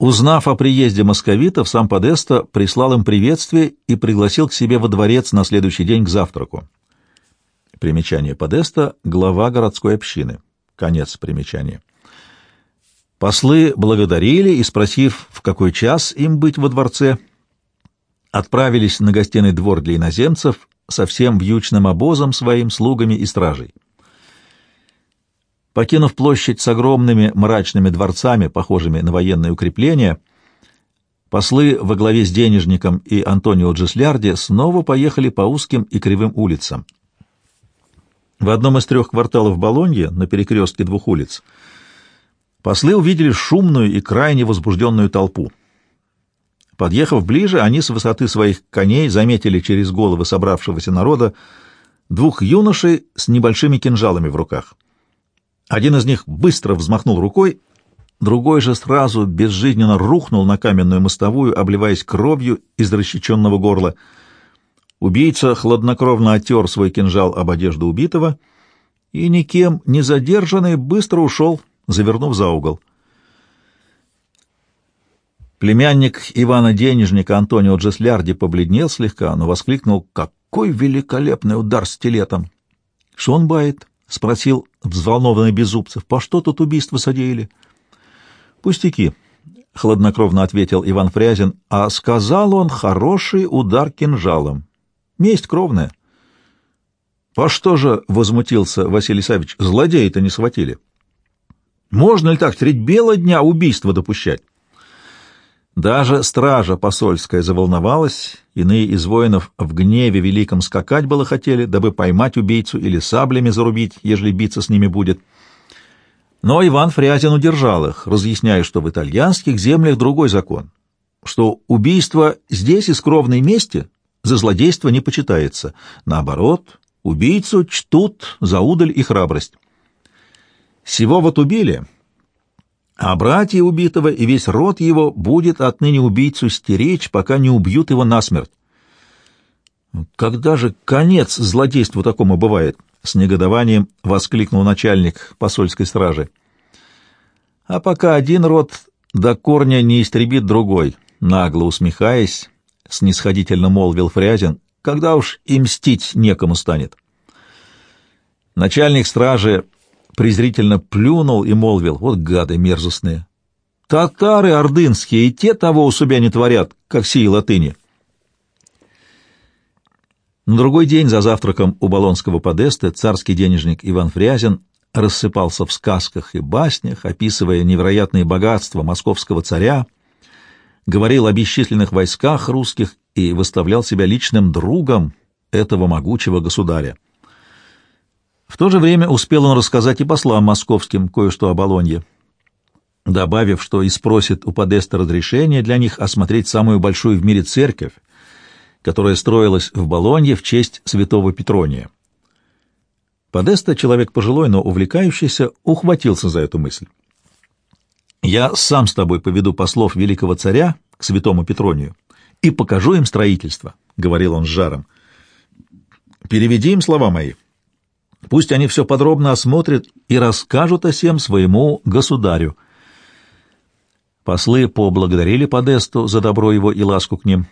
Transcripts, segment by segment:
Узнав о приезде московитов, сам Подеста прислал им приветствие и пригласил к себе во дворец на следующий день к завтраку. Примечание Подеста — глава городской общины. Конец примечания. Послы благодарили и, спросив, в какой час им быть во дворце, отправились на гостиный двор для иноземцев со всем вьючным обозом своим, слугами и стражей. Покинув площадь с огромными мрачными дворцами, похожими на военные укрепления, послы во главе с денежником и Антонио Джеслярди снова поехали по узким и кривым улицам. В одном из трех кварталов Болоньи, на перекрестке двух улиц, послы увидели шумную и крайне возбужденную толпу. Подъехав ближе, они с высоты своих коней заметили через головы собравшегося народа двух юношей с небольшими кинжалами в руках — один из них быстро взмахнул рукой, другой же сразу безжизненно рухнул на каменную мостовую, обливаясь кровью из расщеченного горла. Убийца хладнокровно отер свой кинжал об одежду убитого и, никем не задержанный, быстро ушел, завернув за угол. Племянник Ивана Денежника Антонио Джеслярди побледнел слегка, но воскликнул «Какой великолепный удар стилетом!» Шонбайт — спросил взволнованный Беззубцев. — По что тут убийство содеяли? — Пустяки, — хладнокровно ответил Иван Фрязин, — а сказал он хороший удар кинжалом. Месть кровная. — По что же, — возмутился Василий Савич, — злодеи-то не схватили? — Можно ли так средь бела дня убийство допущать? Даже стража посольская заволновалась, иные из воинов в гневе великом скакать было хотели, дабы поймать убийцу или саблями зарубить, ежели биться с ними будет. Но Иван Фрязин удержал их, разъясняя, что в итальянских землях другой закон, что убийство здесь из кровной мести за злодейство не почитается. Наоборот, убийцу чтут за удаль и храбрость. Сего вот убили — а братья убитого и весь род его будет отныне убийцу стеречь, пока не убьют его насмерть. «Когда же конец злодейству такому бывает?» — с негодованием воскликнул начальник посольской стражи. «А пока один род до корня не истребит другой», — нагло усмехаясь, снисходительно молвил Фрязин, «когда уж и мстить некому станет». Начальник стражи презрительно плюнул и молвил, вот гады мерзостные. Татары ордынские и те того у себя не творят, как сии латыни. На другой день за завтраком у Болонского подеста царский денежник Иван Фрязин рассыпался в сказках и баснях, описывая невероятные богатства московского царя, говорил о бесчисленных войсках русских и выставлял себя личным другом этого могучего государя. В то же время успел он рассказать и послам московским кое-что о Болонье, добавив, что и спросит у Подеста разрешения для них осмотреть самую большую в мире церковь, которая строилась в Болонье в честь святого Петрония. Подеста, человек пожилой, но увлекающийся, ухватился за эту мысль. «Я сам с тобой поведу послов великого царя к святому Петронию и покажу им строительство», — говорил он с жаром. «Переведи им слова мои». Пусть они все подробно осмотрят и расскажут о всем своему государю. Послы поблагодарили Подесту за добро его и ласку к ним.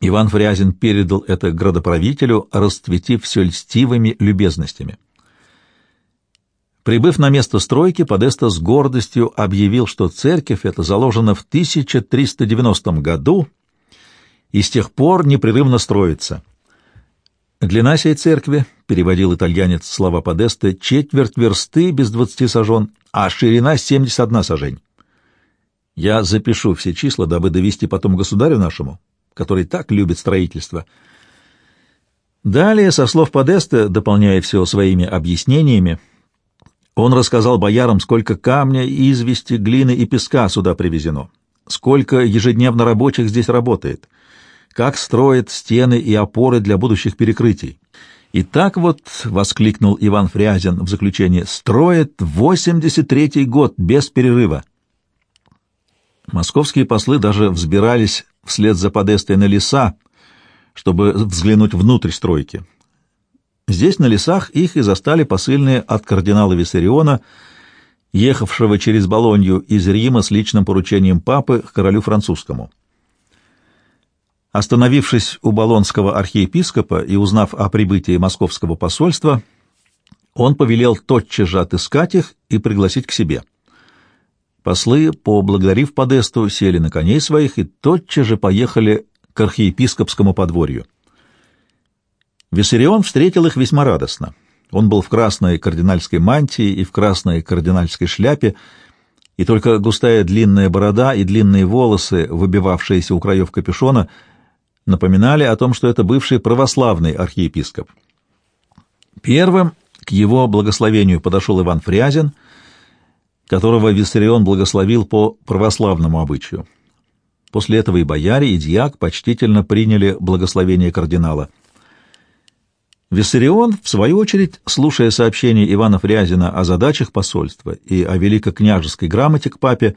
Иван Фрязин передал это градоправителю, расцветив все льстивыми любезностями. Прибыв на место стройки, Подеста с гордостью объявил, что церковь эта заложена в 1390 году и с тех пор непрерывно строится. Длина сей церкви, — переводил итальянец слова Подеста, — четверть версты без двадцати сажен, а ширина семьдесят одна сажень. Я запишу все числа, дабы довести потом государю нашему, который так любит строительство. Далее, со слов Подеста, дополняя все своими объяснениями, он рассказал боярам, сколько камня, извести, глины и песка сюда привезено, сколько ежедневно рабочих здесь работает — как строят стены и опоры для будущих перекрытий. И так вот, — воскликнул Иван Фрязин в заключение, — строят 83-й год без перерыва. Московские послы даже взбирались вслед за Подестой на леса, чтобы взглянуть внутрь стройки. Здесь, на лесах, их и застали посыльные от кардинала Виссариона, ехавшего через Болонью из Рима с личным поручением папы к королю французскому. Остановившись у болонского архиепископа и узнав о прибытии московского посольства, он повелел тотчас же отыскать их и пригласить к себе. Послы, поблагодарив Подесту, сели на коней своих и тотчас же поехали к архиепископскому подворью. Виссарион встретил их весьма радостно. Он был в красной кардинальской мантии и в красной кардинальской шляпе, и только густая длинная борода и длинные волосы, выбивавшиеся у краев капюшона, напоминали о том, что это бывший православный архиепископ. Первым к его благословению подошел Иван Фрязин, которого Виссарион благословил по православному обычаю. После этого и бояре, и дьяк почтительно приняли благословение кардинала. Виссарион, в свою очередь, слушая сообщения Ивана Фрязина о задачах посольства и о великокняжеской грамоте к папе,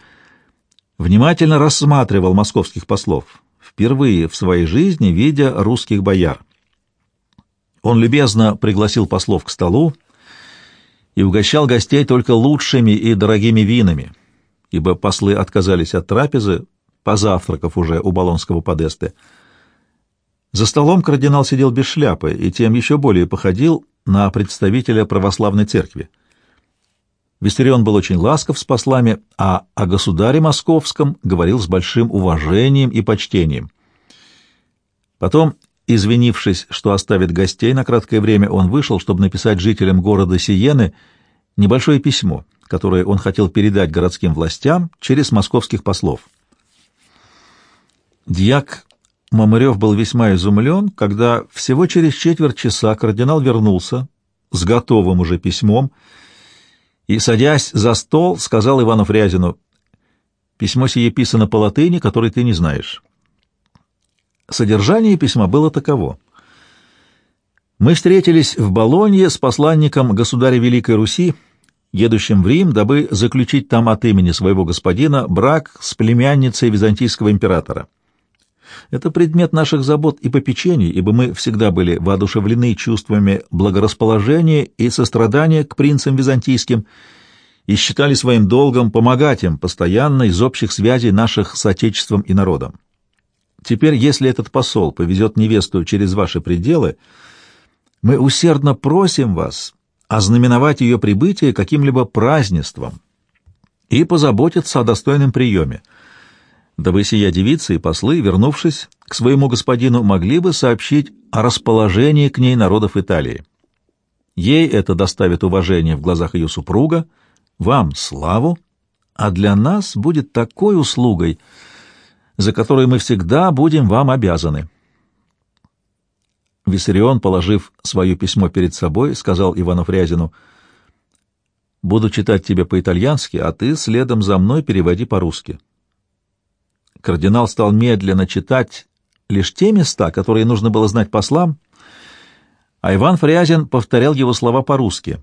внимательно рассматривал московских послов, впервые в своей жизни видя русских бояр. Он любезно пригласил послов к столу и угощал гостей только лучшими и дорогими винами, ибо послы отказались от трапезы, позавтракав уже у Болонского подесты. За столом кардинал сидел без шляпы и тем еще более походил на представителя православной церкви. Виссарион был очень ласков с послами, а о государе московском говорил с большим уважением и почтением. Потом Извинившись, что оставит гостей на краткое время, он вышел, чтобы написать жителям города Сиены небольшое письмо, которое он хотел передать городским властям через московских послов. Дьяк Мамырев был весьма изумлен, когда всего через четверть часа кардинал вернулся с готовым уже письмом и, садясь за стол, сказал Ивану Фрязину, «Письмо сие писано по латыни, которой ты не знаешь». Содержание письма было таково. Мы встретились в Болонье с посланником государя Великой Руси, едущим в Рим, дабы заключить там от имени своего господина брак с племянницей византийского императора. Это предмет наших забот и попечений, ибо мы всегда были воодушевлены чувствами благорасположения и сострадания к принцам византийским и считали своим долгом помогать им постоянно из общих связей наших с Отечеством и народом. Теперь, если этот посол повезет невесту через ваши пределы, мы усердно просим вас ознаменовать ее прибытие каким-либо празднеством и позаботиться о достойном приеме, дабы сия девица и послы, вернувшись к своему господину, могли бы сообщить о расположении к ней народов Италии. Ей это доставит уважение в глазах ее супруга, вам славу, а для нас будет такой услугой — за которую мы всегда будем вам обязаны. Виссарион, положив свое письмо перед собой, сказал Ивану Фрязину, «Буду читать тебе по-итальянски, а ты следом за мной переводи по-русски». Кардинал стал медленно читать лишь те места, которые нужно было знать послам, а Иван Фрязин повторял его слова по-русски.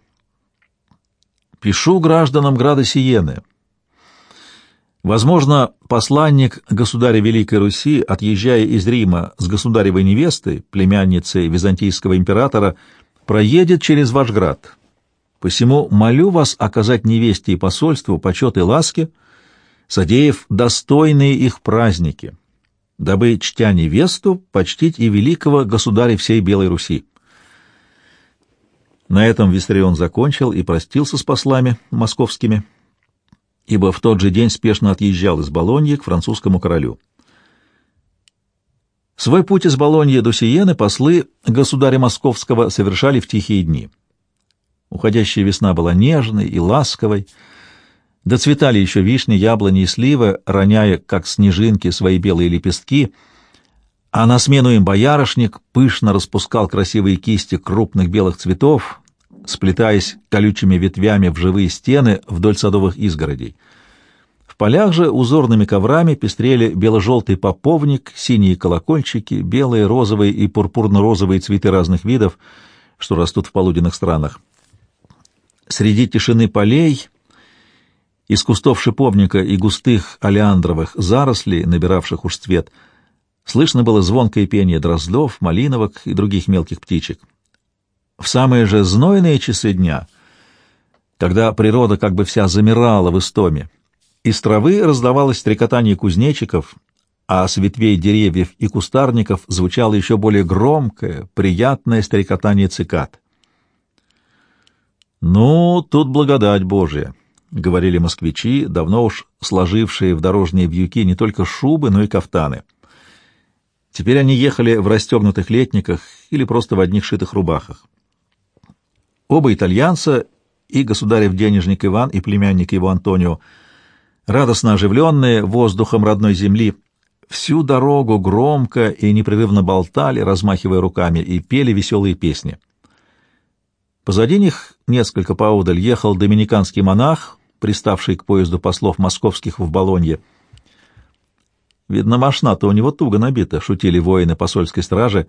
«Пишу гражданам Града Сиены, Возможно, посланник государя Великой Руси, отъезжая из Рима с государевой невестой, племянницей византийского императора, проедет через ваш град. Посему молю вас оказать невесте и посольству почет и ласки, содеяв достойные их праздники, дабы, чтя невесту, почтить и великого государя всей Белой Руси. На этом Виссарион закончил и простился с послами московскими, ибо в тот же день спешно отъезжал из Болоньи к французскому королю. Свой путь из Болоньи до Сиены послы государя Московского совершали в тихие дни. Уходящая весна была нежной и ласковой, доцветали еще вишни, яблони и сливы, роняя, как снежинки, свои белые лепестки, а на смену им боярышник пышно распускал красивые кисти крупных белых цветов, сплетаясь колючими ветвями в живые стены вдоль садовых изгородей. В полях же узорными коврами пестрели бело-желтый поповник, синие колокольчики, белые, розовые и пурпурно-розовые цветы разных видов, что растут в полуденных странах. Среди тишины полей, из кустов шиповника и густых олеандровых зарослей, набиравших уж цвет, слышно было звонкое пение дроздов, малиновок и других мелких птичек. В самые же знойные часы дня когда природа как бы вся замирала в истоме. Из травы раздавалось стрекотание кузнечиков, а с ветвей деревьев и кустарников звучало еще более громкое, приятное стрекотание цикад. «Ну, тут благодать Божия», — говорили москвичи, давно уж сложившие в дорожные вьюки не только шубы, но и кафтаны. Теперь они ехали в расстегнутых летниках или просто в одних шитых рубахах. Оба итальянца, и государев денежник Иван, и племянник его Антонио, радостно оживленные воздухом родной земли, всю дорогу громко и непрерывно болтали, размахивая руками, и пели веселые песни. Позади них, несколько поодаль, ехал доминиканский монах, приставший к поезду послов московских в Болонье, Видно, машина-то у него туго набита, — шутили воины посольской стражи.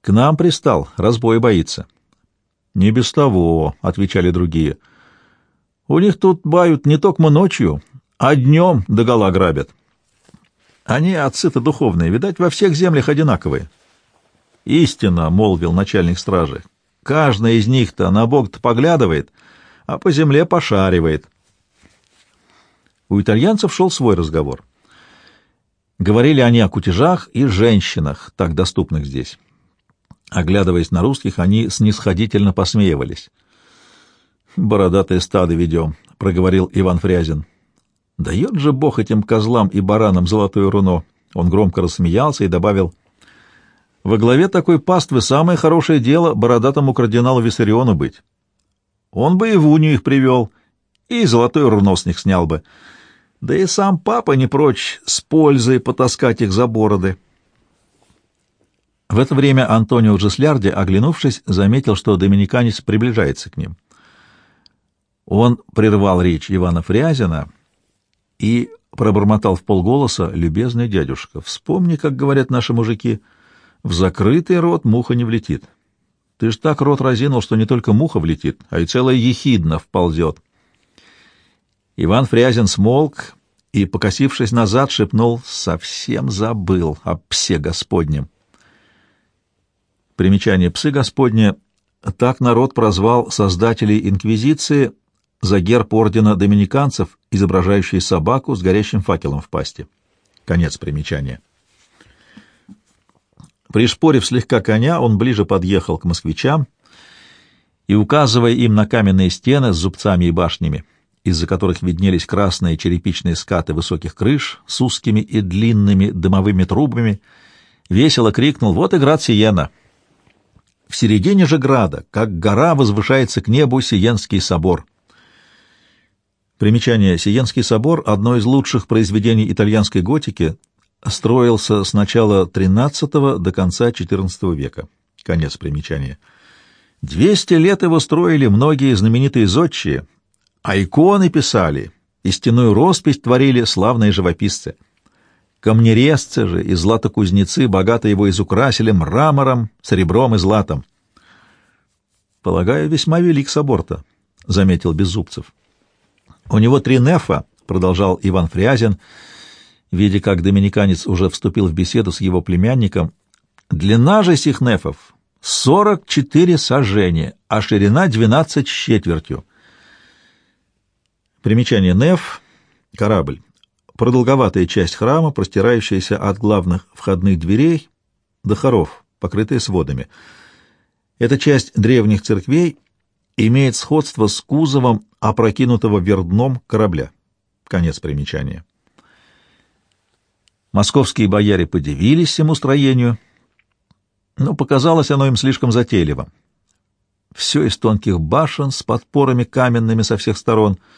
К нам пристал, разбой боится. — Не без того, — отвечали другие. — У них тут бают не только ночью, а днем догола грабят. Они отцы-то духовные, видать, во всех землях одинаковые. — Истина, — молвил начальник стражи, — каждый из них-то на Бог-то поглядывает, а по земле пошаривает. У итальянцев шел свой разговор. Говорили они о кутежах и женщинах, так доступных здесь. Оглядываясь на русских, они снисходительно посмеивались. «Бородатое стадо ведем», — проговорил Иван Фрязин. «Дает же Бог этим козлам и баранам золотое руно!» Он громко рассмеялся и добавил, «Во главе такой паствы самое хорошее дело бородатому кардиналу Виссариону быть. Он бы и в унию их привел, и золотое руно с них снял бы». Да и сам папа не прочь с пользой потаскать их за бороды. В это время Антонио Джеслярди, оглянувшись, заметил, что доминиканец приближается к ним. Он прервал речь Ивана Фрязина и пробормотал в полголоса, «Любезный дядюшка, вспомни, как говорят наши мужики, в закрытый рот муха не влетит. Ты ж так рот разинул, что не только муха влетит, а и целая ехидна вползет». Иван Фрязин смолк и, покосившись назад, шепнул «Совсем забыл о псе Господнем». Примечание «Псы Господне» — так народ прозвал создателей Инквизиции за герб ордена доминиканцев, изображающий собаку с горящим факелом в пасти. Конец примечания. Пришпорив слегка коня, он ближе подъехал к москвичам и, указывая им на каменные стены с зубцами и башнями, из-за которых виднелись красные черепичные скаты высоких крыш с узкими и длинными дымовыми трубами, весело крикнул «Вот и град Сиена!». В середине же града, как гора, возвышается к небу Сиенский собор. Примечание «Сиенский собор» — одно из лучших произведений итальянской готики, строился с начала XIII до конца XIV века. Конец примечания. Двести лет его строили многие знаменитые зодчие — а иконы писали, и стеную роспись творили славные живописцы. Камнерезцы же и златокузнецы богато его изукрасили мрамором, серебром и златом. «Полагаю, весьма велик собор-то», — заметил Беззубцев. «У него три нефа», — продолжал Иван Фрязин, видя, как доминиканец уже вступил в беседу с его племянником. «Длина же сих нефов — сорок четыре сажения, а ширина — двенадцать с четвертью». Примечание Неф — корабль. Продолговатая часть храма, простирающаяся от главных входных дверей до хоров, покрытая сводами. Эта часть древних церквей имеет сходство с кузовом опрокинутого вверх дном корабля. Конец примечания. Московские бояре подивились ему строению, но показалось оно им слишком затейливым. Все из тонких башен с подпорами каменными со всех сторон —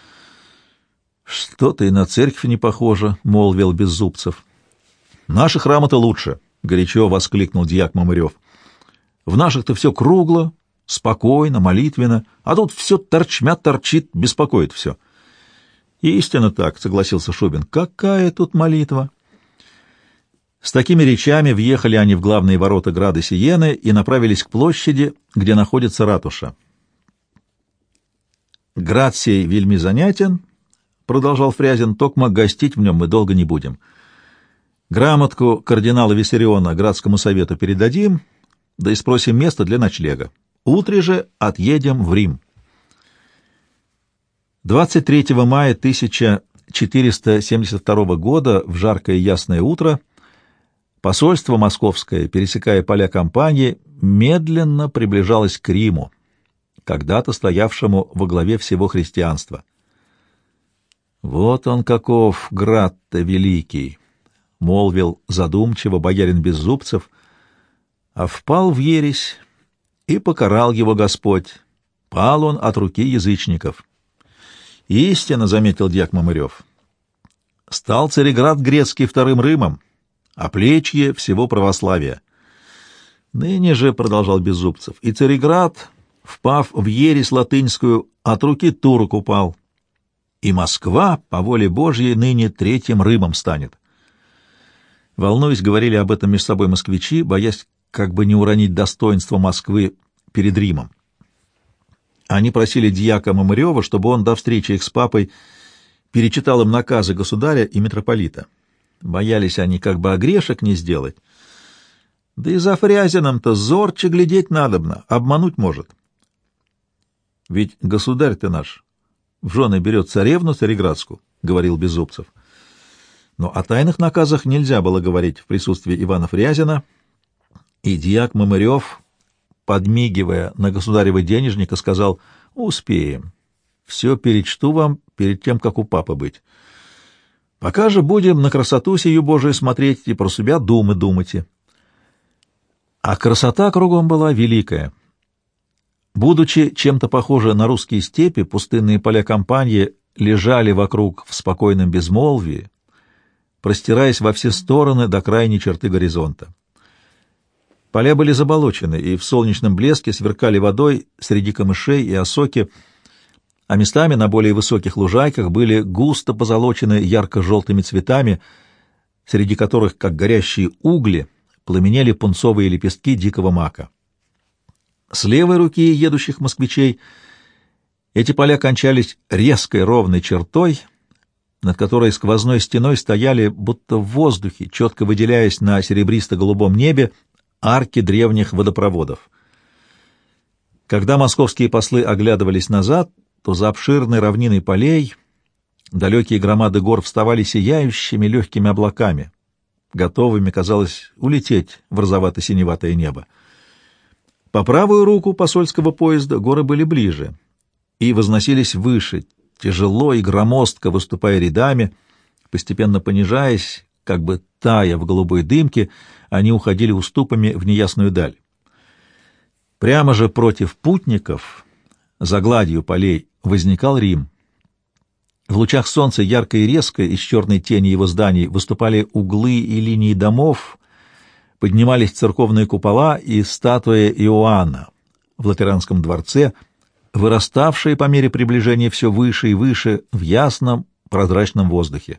«Что-то и на церковь не похоже», — молвил Беззубцев. «Наши храмы-то лучше», — горячо воскликнул дьяк Мамырев. «В наших-то все кругло, спокойно, молитвенно, а тут все торчмя торчит, беспокоит все». «Истинно так», — согласился Шубин. «Какая тут молитва?» С такими речами въехали они в главные ворота града Сиены и направились к площади, где находится ратуша. Град сей вельми занятен, — продолжал Фрязин, — токмо гостить в нем мы долго не будем. Грамотку кардинала Виссариона Градскому совету передадим, да и спросим место для ночлега. Утре же отъедем в Рим. 23 мая 1472 года в жаркое ясное утро посольство московское, пересекая поля кампании, медленно приближалось к Риму, когда-то стоявшему во главе всего христианства. «Вот он каков, град-то великий!» — молвил задумчиво боярин Беззубцев, а впал в ересь, и покарал его Господь. Пал он от руки язычников. Истинно, — заметил дьяк Мамырев, — стал Цареград грецкий вторым Рымом, а плечье всего православия. Ныне же, — продолжал Беззубцев, — и Цареград, впав в ересь латынскую, от руки турок упал. И Москва, по воле Божьей, ныне третьим Рымом станет. Волнуясь, говорили об этом между собой москвичи, боясь как бы не уронить достоинство Москвы перед Римом. Они просили дьяка Мамырева, чтобы он до встречи их с папой перечитал им наказы государя и митрополита. Боялись они как бы огрешек не сделать. Да и за Фрязином-то зорче глядеть надобно, обмануть может. Ведь государь ты наш в жены берет царевну цареградскую, — говорил Беззубцев. Но о тайных наказах нельзя было говорить в присутствии Ивана Фрязина, и дьяк Мамырев подмигивая на государева денежника, сказал «Успеем. Все перечту вам перед тем, как у папы быть. Пока же будем на красоту сию Божию смотреть и про себя думы думайте». А красота кругом была великая. Будучи чем-то похожи на русские степи, пустынные поля кампании лежали вокруг в спокойном безмолвии, простираясь во все стороны до крайней черты горизонта. Поля были заболочены и в солнечном блеске сверкали водой среди камышей и осоки, а местами на более высоких лужайках были густо позолочены ярко-желтыми цветами, среди которых, как горящие угли, пламенели пунцовые лепестки дикого мака. С левой руки едущих москвичей эти поля кончались резкой ровной чертой, над которой сквозной стеной стояли, будто в воздухе, четко выделяясь на серебристо-голубом небе, арки древних водопроводов. Когда московские послы оглядывались назад, то за обширной равниной полей далекие громады гор вставали сияющими легкими облаками, готовыми, казалось, улететь в розовато-синеватое небо. По правую руку посольского поезда горы были ближе и возносились выше, тяжело и громоздко выступая рядами, постепенно понижаясь, как бы тая в голубой дымке, они уходили уступами в неясную даль. Прямо же против путников, за гладью полей, возникал Рим. В лучах солнца ярко и резко из черной тени его зданий выступали углы и линии домов, поднимались церковные купола и статуя Иоанна в Латеранском дворце, выраставшие по мере приближения все выше и выше в ясном прозрачном воздухе.